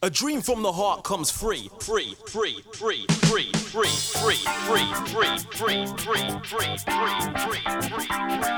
A dream from the heart comes free, free, free, free, free, free, free, free, free, free, free, free, free, free, free.